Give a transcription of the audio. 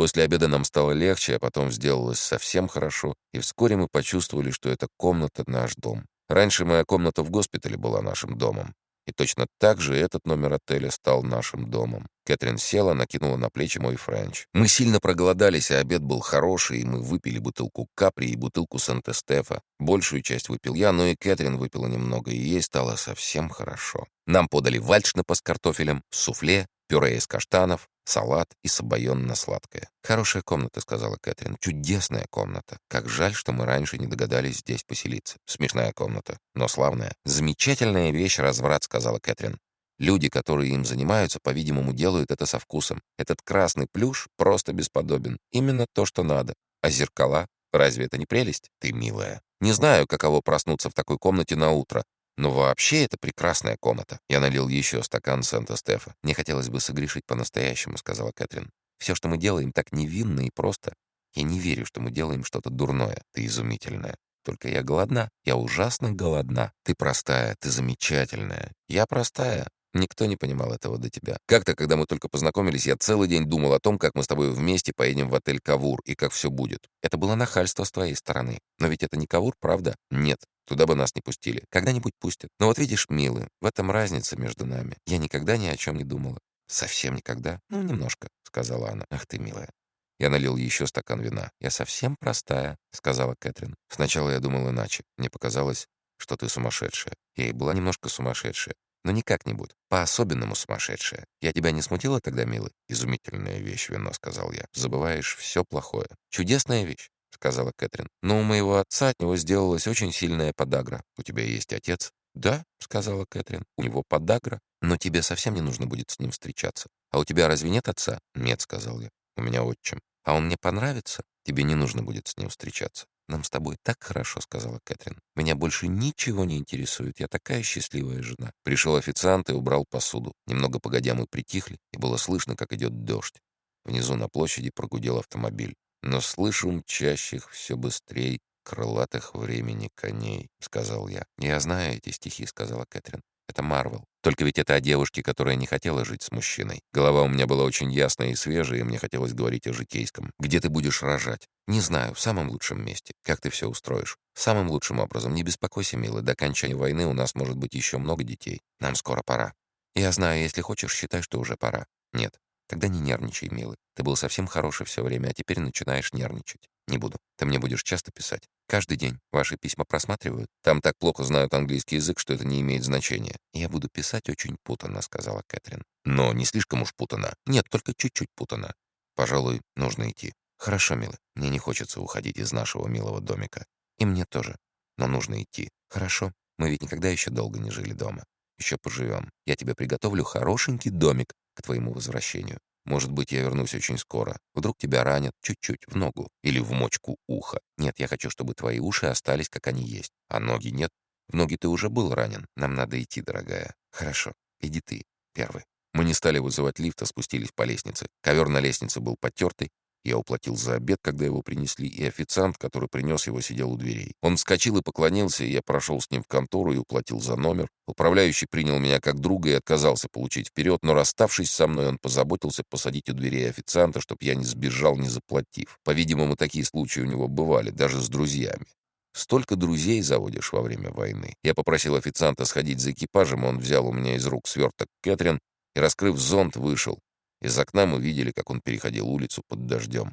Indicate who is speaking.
Speaker 1: После обеда нам стало легче, а потом сделалось совсем хорошо, и вскоре мы почувствовали, что эта комната — наш дом. Раньше моя комната в госпитале была нашим домом. И точно так же этот номер отеля стал нашим домом. Кэтрин села, накинула на плечи мой френч. Мы сильно проголодались, а обед был хороший, и мы выпили бутылку капри и бутылку Сент-Эстеф. Большую часть выпил я, но и Кэтрин выпила немного, и ей стало совсем хорошо. Нам подали вальшнепа с картофелем-суфле, пюре из каштанов, салат и сабайон на сладкое. «Хорошая комната», — сказала Кэтрин. «Чудесная комната. Как жаль, что мы раньше не догадались здесь поселиться. Смешная комната, но славная. Замечательная вещь — разврат», — сказала Кэтрин. Люди, которые им занимаются, по-видимому, делают это со вкусом. Этот красный плюш просто бесподобен. Именно то, что надо. А зеркала? Разве это не прелесть? Ты милая. Не знаю, каково проснуться в такой комнате на утро, но вообще это прекрасная комната. Я налил еще стакан Санта-Стефа. Мне хотелось бы согрешить по-настоящему, сказала Кэтрин. Все, что мы делаем, так невинно и просто. Я не верю, что мы делаем что-то дурное. Ты изумительная. Только я голодна. Я ужасно голодна. Ты простая, ты замечательная. Я простая. Никто не понимал этого до тебя. Как-то, когда мы только познакомились, я целый день думал о том, как мы с тобой вместе поедем в отель «Кавур» и как все будет. Это было нахальство с твоей стороны. Но ведь это не «Кавур», правда? Нет. Туда бы нас не пустили. Когда-нибудь пустят. Но вот видишь, милый, в этом разница между нами. Я никогда ни о чем не думала. Совсем никогда? Ну, немножко, — сказала она. Ах ты, милая. Я налил еще стакан вина. «Я совсем простая», — сказала Кэтрин. «Сначала я думал иначе. Мне показалось, что ты сумасшедшая. Я и была немножко сумасшедшая. Но не как-нибудь, по-особенному сумасшедшая. Я тебя не смутила тогда, милый? Изумительная вещь, вино, сказал я. Забываешь все плохое. Чудесная вещь, сказала Кэтрин. Но у моего отца от него сделалась очень сильная подагра. У тебя есть отец? Да, сказала Кэтрин. У него подагра. Но тебе совсем не нужно будет с ним встречаться. А у тебя разве нет отца? Нет, сказал я. У меня отчим. А он мне понравится? Тебе не нужно будет с ним встречаться. «Нам с тобой так хорошо», — сказала Кэтрин. «Меня больше ничего не интересует. Я такая счастливая жена». Пришел официант и убрал посуду. Немного погодя мы притихли, и было слышно, как идет дождь. Внизу на площади прогудел автомобиль. Но слышу мчащих все быстрее крылатых времени коней», — сказал я. «Я знаю эти стихи», — сказала Кэтрин. «Это Марвел. Только ведь это о девушке, которая не хотела жить с мужчиной. Голова у меня была очень ясная и свежая, и мне хотелось говорить о житейском. Где ты будешь рожать? Не знаю, в самом лучшем месте. Как ты все устроишь? Самым лучшим образом. Не беспокойся, милый, до окончания войны у нас может быть еще много детей. Нам скоро пора. Я знаю, если хочешь, считай, что уже пора. Нет, тогда не нервничай, милый. Ты был совсем хороший все время, а теперь начинаешь нервничать. Не буду. Ты мне будешь часто писать. Каждый день. Ваши письма просматривают. Там так плохо знают английский язык, что это не имеет значения. Я буду писать очень путанно, сказала Кэтрин. Но не слишком уж путанно. Нет, только чуть-чуть путанно. Пожалуй, нужно идти. Хорошо, милый. Мне не хочется уходить из нашего милого домика. И мне тоже. Но нужно идти. Хорошо. Мы ведь никогда еще долго не жили дома. Еще поживем. Я тебе приготовлю хорошенький домик к твоему возвращению. Может быть, я вернусь очень скоро. Вдруг тебя ранят чуть-чуть в ногу или в мочку уха. Нет, я хочу, чтобы твои уши остались, как они есть. А ноги нет. В ноги ты уже был ранен. Нам надо идти, дорогая. Хорошо, иди ты, первый. Мы не стали вызывать лифта, спустились по лестнице. Ковер на лестнице был потертый, я уплатил за обед, когда его принесли, и официант, который принес его, сидел у дверей. Он вскочил и поклонился, и я прошел с ним в контору и уплатил за номер. Управляющий принял меня как друга и отказался получить вперед, но расставшись со мной, он позаботился посадить у дверей официанта, чтобы я не сбежал, не заплатив. По-видимому, такие случаи у него бывали, даже с друзьями. Столько друзей заводишь во время войны. Я попросил официанта сходить за экипажем, он взял у меня из рук сверток Кэтрин и, раскрыв зонт, вышел. Из окна мы видели, как он переходил улицу под дождем.